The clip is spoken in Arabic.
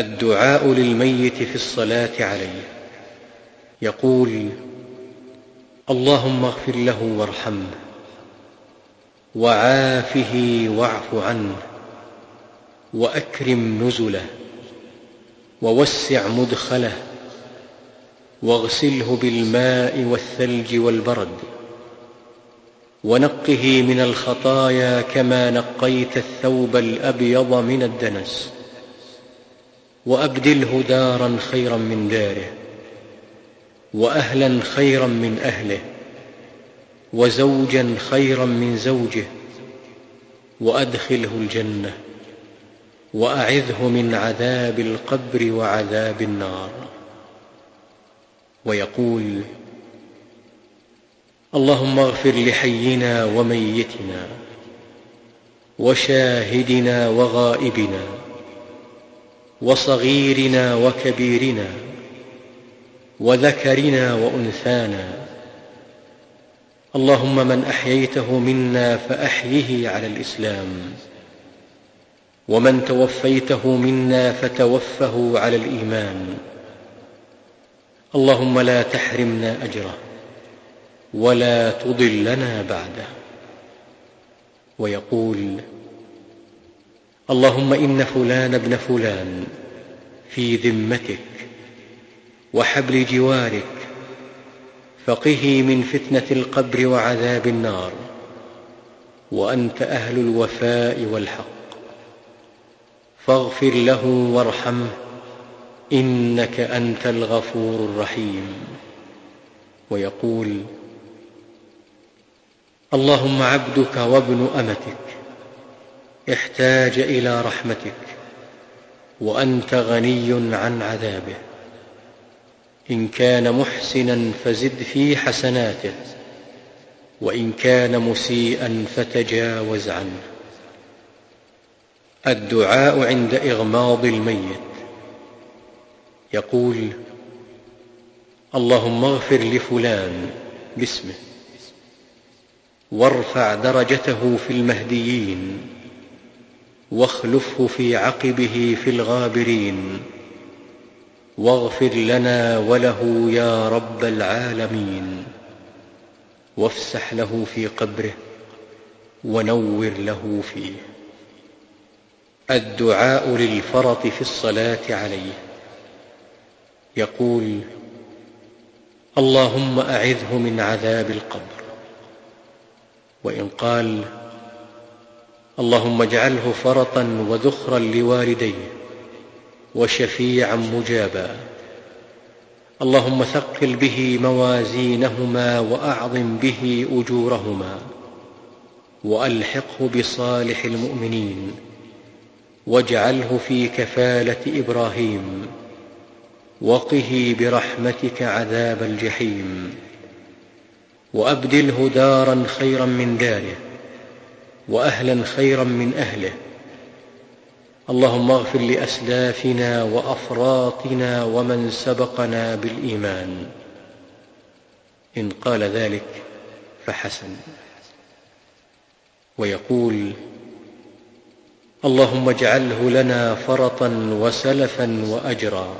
الدعاء للميت في الصلاة عليه. يقول اللهم اغفر له وارحمه وعافه واعف عنه وأكرم نزله ووسع مدخله واغسله بالماء والثلج والبرد ونقه من الخطايا كما نقيت الثوب الأبيض من الدنس. وأبدله دارا خيرا من داره واهلا خيرا من أهله وزوجا خيرا من زوجه وأدخله الجنة وأعذه من عذاب القبر وعذاب النار. ويقول اللهم اغفر لحينا وميتنا وشاهدنا وغائبنا وصغيرنا وكبيرنا وذكرنا وأنثانا. اللهم من أحييته منا فأحيه على الإسلام ومن توفيته منا فتوفه على الإيمان. اللهم لا تحرمنا أجره ولا تضلنا بعده. ويقول اللهم إن فلان ابن فلان في ذمتك وحبل جوارك فقه من فتنة القبر وعذاب النار وأنت أهل الوفاء والحق فاغفر له وارحمه إنك أنت الغفور الرحيم ويقول اللهم عبدك وابن أمتك احتاج إلى رحمتك وأنت غني عن عذابه. إن كان محسنا فزد في حسناته وإن كان مسيئا فتجاوز عنه. الدعاء عند إغماض الميت. يقول اللهم اغفر لفلان باسمه وارفع درجته في المهديين. واخلفه في عقبه في الغابرين. واغفر لنا وله يا رب العالمين. وافسح له في قبره ونور له فيه. الدعاء للفرط في الصلاة عليه. يقول اللهم أعذه من عذاب القبر. وإن قال اللهم اجعله فرطا وذخرا لوالديه وشفيعا مجابا. اللهم ثقل به موازينهما وأعظم به أجورهما وألحقه بصالح المؤمنين واجعله في كفالة إبراهيم وقه برحمتك عذاب الجحيم وأبدله دارا خيرا من داره وأهلا خيرا من أهله. اللهم اغفر لأسلافنا وأفراطنا ومن سبقنا بالإيمان. إن قال ذلك فحسن. ويقول اللهم اجعله لنا فرطا وسلفا واجرا.